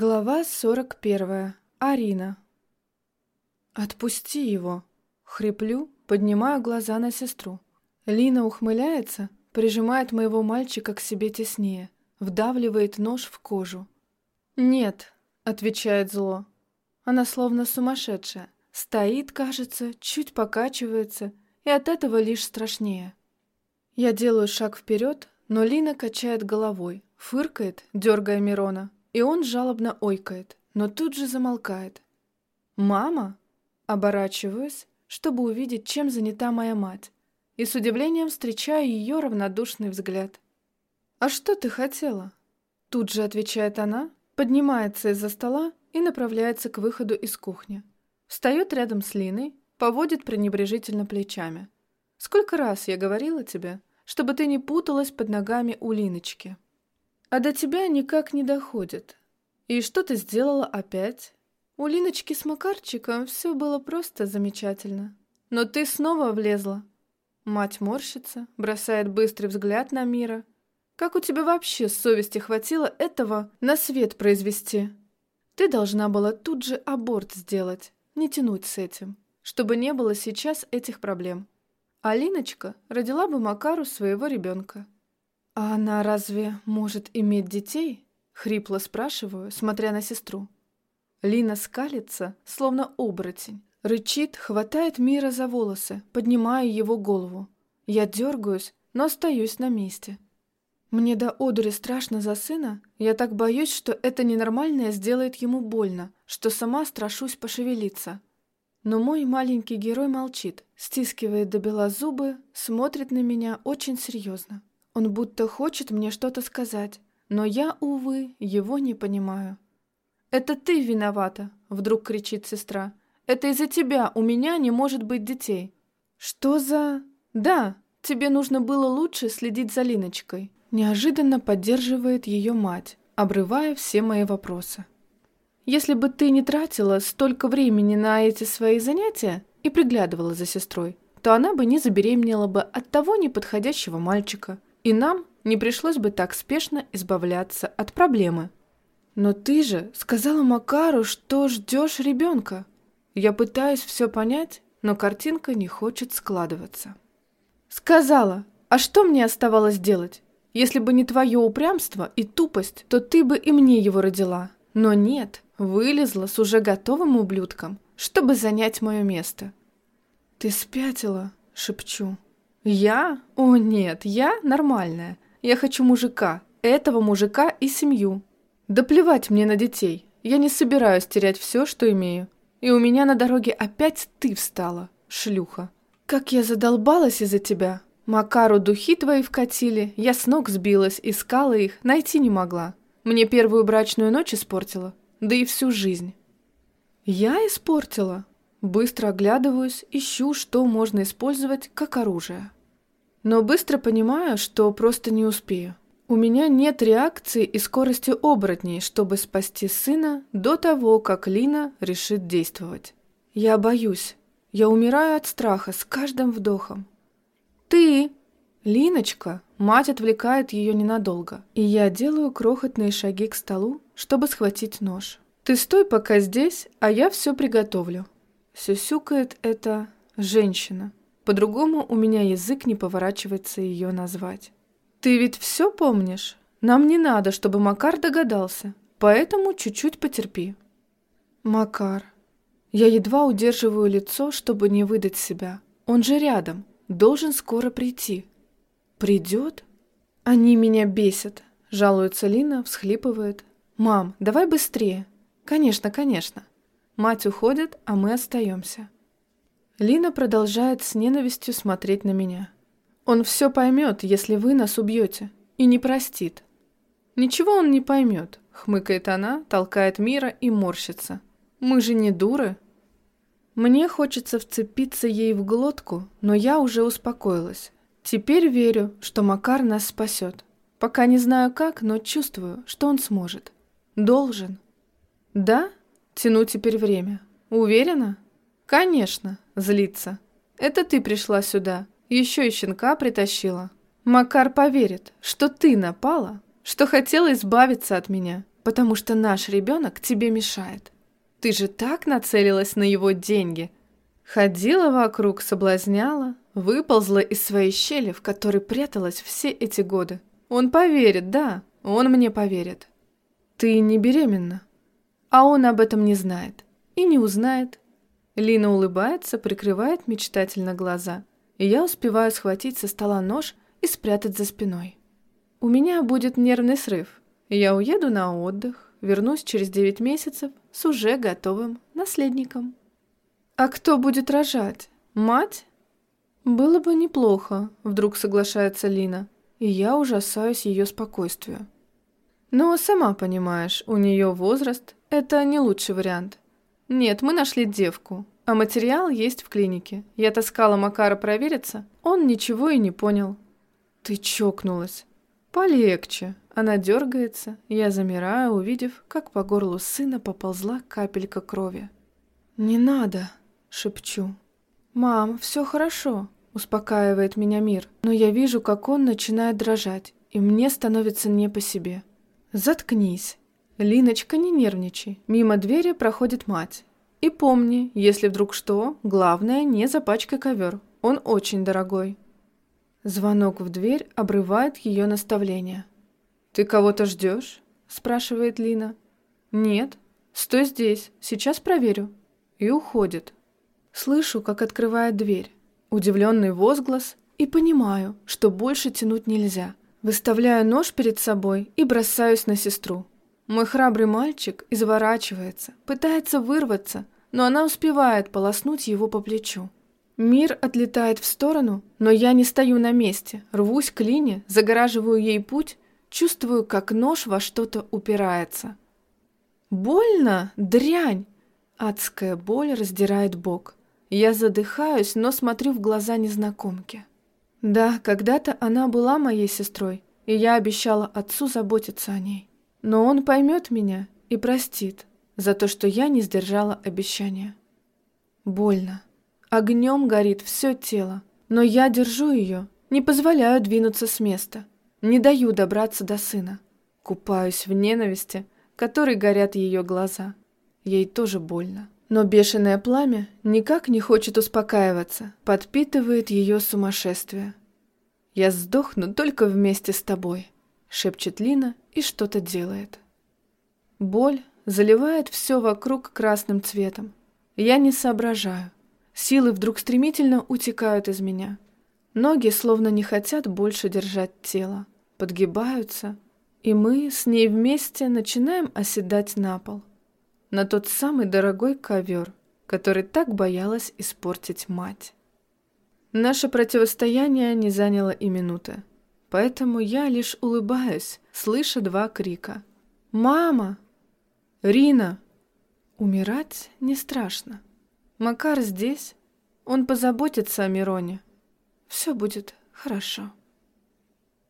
Глава 41. Арина. «Отпусти его!» Хриплю, поднимаю глаза на сестру. Лина ухмыляется, прижимает моего мальчика к себе теснее, вдавливает нож в кожу. «Нет», — отвечает зло. Она словно сумасшедшая. Стоит, кажется, чуть покачивается, и от этого лишь страшнее. Я делаю шаг вперед, но Лина качает головой, фыркает, дергая Мирона, и он жалобно ойкает, но тут же замолкает. «Мама?» Оборачиваюсь, чтобы увидеть, чем занята моя мать, и с удивлением встречаю ее равнодушный взгляд. «А что ты хотела?» Тут же отвечает она, поднимается из-за стола и направляется к выходу из кухни. Встает рядом с Линой, поводит пренебрежительно плечами. «Сколько раз я говорила тебе, чтобы ты не путалась под ногами у Линочки?» А до тебя никак не доходит. И что ты сделала опять? У Линочки с Макарчиком все было просто замечательно. Но ты снова влезла. Мать морщится, бросает быстрый взгляд на Мира. Как у тебя вообще совести хватило этого на свет произвести? Ты должна была тут же аборт сделать, не тянуть с этим, чтобы не было сейчас этих проблем. А Линочка родила бы Макару своего ребенка. «А она разве может иметь детей?» — хрипло спрашиваю, смотря на сестру. Лина скалится, словно оборотень. Рычит, хватает Мира за волосы, поднимая его голову. Я дергаюсь, но остаюсь на месте. Мне до одури страшно за сына, я так боюсь, что это ненормальное сделает ему больно, что сама страшусь пошевелиться. Но мой маленький герой молчит, стискивает до бела зубы, смотрит на меня очень серьезно. Он будто хочет мне что-то сказать, но я, увы, его не понимаю. «Это ты виновата!» — вдруг кричит сестра. «Это из-за тебя у меня не может быть детей!» «Что за...» «Да, тебе нужно было лучше следить за Линочкой!» Неожиданно поддерживает ее мать, обрывая все мои вопросы. «Если бы ты не тратила столько времени на эти свои занятия и приглядывала за сестрой, то она бы не забеременела бы от того неподходящего мальчика, и нам не пришлось бы так спешно избавляться от проблемы. Но ты же сказала Макару, что ждешь ребенка. Я пытаюсь все понять, но картинка не хочет складываться. Сказала. А что мне оставалось делать? Если бы не твое упрямство и тупость, то ты бы и мне его родила. Но нет, вылезла с уже готовым ублюдком, чтобы занять мое место. Ты спятила, шепчу. Я? О нет, я нормальная. Я хочу мужика, этого мужика и семью. Да плевать мне на детей. Я не собираюсь терять все, что имею. И у меня на дороге опять ты встала, шлюха. Как я задолбалась из-за тебя. Макару духи твои вкатили, я с ног сбилась, искала их, найти не могла. Мне первую брачную ночь испортила, да и всю жизнь. Я испортила? Быстро оглядываюсь, ищу, что можно использовать как оружие но быстро понимаю, что просто не успею. У меня нет реакции и скорости оборотней, чтобы спасти сына до того, как Лина решит действовать. Я боюсь. Я умираю от страха с каждым вдохом. «Ты!» Линочка, мать отвлекает ее ненадолго, и я делаю крохотные шаги к столу, чтобы схватить нож. «Ты стой пока здесь, а я все приготовлю». Сюсюкает эта женщина. По-другому у меня язык не поворачивается ее назвать. «Ты ведь все помнишь? Нам не надо, чтобы Макар догадался, поэтому чуть-чуть потерпи». «Макар...» Я едва удерживаю лицо, чтобы не выдать себя. Он же рядом, должен скоро прийти. «Придет?» «Они меня бесят», — жалуется Лина, всхлипывает. «Мам, давай быстрее». «Конечно, конечно». Мать уходит, а мы остаемся. Лина продолжает с ненавистью смотреть на меня. Он все поймет, если вы нас убьете, и не простит. Ничего он не поймет, хмыкает она, толкает мира и морщится. Мы же не дуры. Мне хочется вцепиться ей в глотку, но я уже успокоилась. Теперь верю, что Макар нас спасет. Пока не знаю как, но чувствую, что он сможет. Должен. Да? Тяну теперь время. Уверена? Конечно. Злится. Это ты пришла сюда. Еще и щенка притащила. Макар поверит, что ты напала, что хотела избавиться от меня. потому что наш ребенок тебе мешает. Ты же так нацелилась на его деньги. Ходила вокруг, соблазняла, выползла из своей щели, в которой пряталась все эти годы. Он поверит, да, он мне поверит. Ты не беременна. А он об этом не знает. И не узнает. Лина улыбается, прикрывает мечтательно глаза. И я успеваю схватить со стола нож и спрятать за спиной. У меня будет нервный срыв. Я уеду на отдых, вернусь через 9 месяцев с уже готовым наследником. А кто будет рожать? Мать? Было бы неплохо, вдруг соглашается Лина, и я ужасаюсь ее спокойствию. Но сама понимаешь, у нее возраст – это не лучший вариант. Нет, мы нашли девку, а материал есть в клинике. Я таскала Макара провериться, он ничего и не понял. Ты чокнулась. Полегче. Она дергается, я замираю, увидев, как по горлу сына поползла капелька крови. «Не надо», — шепчу. «Мам, все хорошо», — успокаивает меня мир, но я вижу, как он начинает дрожать, и мне становится не по себе. «Заткнись». «Линочка, не нервничай. Мимо двери проходит мать. И помни, если вдруг что, главное, не запачкай ковер. Он очень дорогой». Звонок в дверь обрывает ее наставление. «Ты кого-то ждешь?» – спрашивает Лина. «Нет. Стой здесь, сейчас проверю». И уходит. Слышу, как открывает дверь. Удивленный возглас и понимаю, что больше тянуть нельзя. Выставляю нож перед собой и бросаюсь на сестру. Мой храбрый мальчик изворачивается, пытается вырваться, но она успевает полоснуть его по плечу. Мир отлетает в сторону, но я не стою на месте, рвусь к Лине, загораживаю ей путь, чувствую, как нож во что-то упирается. Больно? Дрянь! Адская боль раздирает бок. Я задыхаюсь, но смотрю в глаза незнакомки. Да, когда-то она была моей сестрой, и я обещала отцу заботиться о ней. Но он поймет меня и простит за то, что я не сдержала обещания. Больно. Огнем горит все тело, но я держу ее, не позволяю двинуться с места, не даю добраться до сына. Купаюсь в ненависти, которой горят ее глаза. Ей тоже больно. Но бешеное пламя никак не хочет успокаиваться, подпитывает ее сумасшествие. «Я сдохну только вместе с тобой», — шепчет Лина и что-то делает. Боль заливает все вокруг красным цветом. Я не соображаю. Силы вдруг стремительно утекают из меня. Ноги словно не хотят больше держать тело, подгибаются, и мы с ней вместе начинаем оседать на пол на тот самый дорогой ковер, который так боялась испортить мать. Наше противостояние не заняло и минуты, поэтому я лишь улыбаюсь, слыша два крика. «Мама! Рина!» Умирать не страшно. Макар здесь, он позаботится о Мироне. Все будет хорошо.